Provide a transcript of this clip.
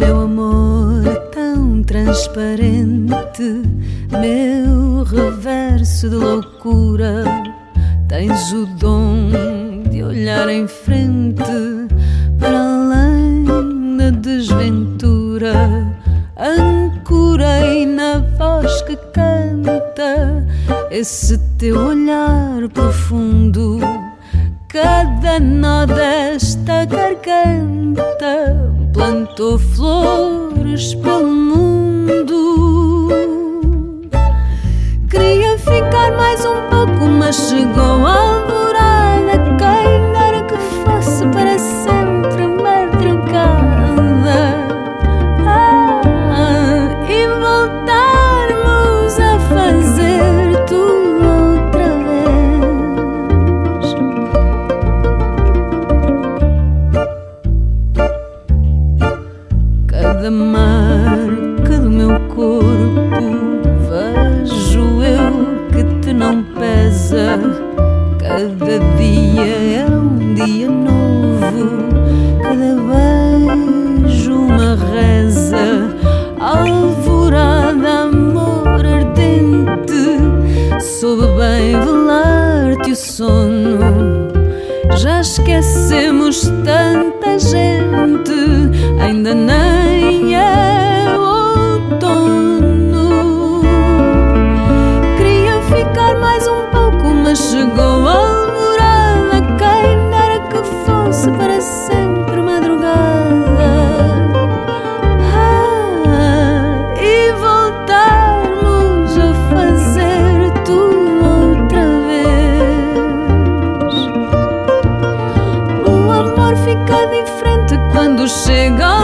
Meu amor tão transparente, meu reverso de loucura, tens o dom de olhar em frente para além da desventura. Ancorei na voz que canta esse teu olhar profundo. Cada nó desta garganta plantou flores pelo mundo. Sono. Já esquecemos tanta gente, ainda nem O amor